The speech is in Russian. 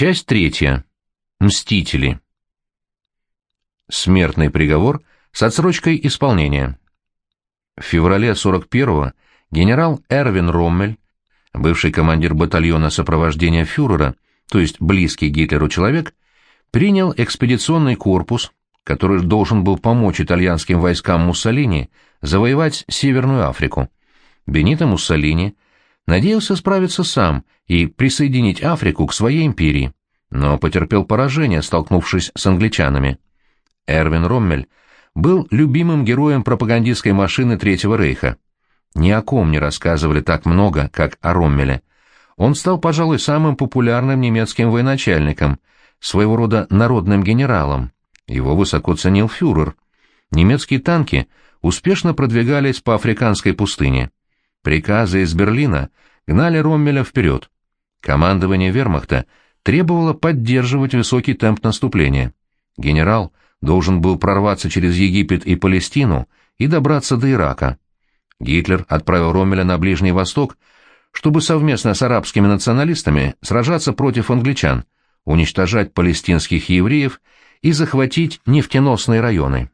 Часть третья. Мстители. Смертный приговор с отсрочкой исполнения. В феврале 41-го генерал Эрвин Роммель, бывший командир батальона сопровождения фюрера, то есть близкий Гитлеру человек, принял экспедиционный корпус, который должен был помочь итальянским войскам Муссолини завоевать Северную Африку. Бенито Муссолини надеялся справиться сам и присоединить Африку к своей империи, но потерпел поражение, столкнувшись с англичанами. Эрвин Роммель был любимым героем пропагандистской машины Третьего Рейха. Ни о ком не рассказывали так много, как о Роммеле. Он стал, пожалуй, самым популярным немецким военачальником, своего рода народным генералом. Его высоко ценил фюрер. Немецкие танки успешно продвигались по африканской пустыне. Приказы из Берлина гнали Роммеля вперед. Командование вермахта требовало поддерживать высокий темп наступления. Генерал должен был прорваться через Египет и Палестину и добраться до Ирака. Гитлер отправил Роммеля на Ближний Восток, чтобы совместно с арабскими националистами сражаться против англичан, уничтожать палестинских евреев и захватить нефтеносные районы.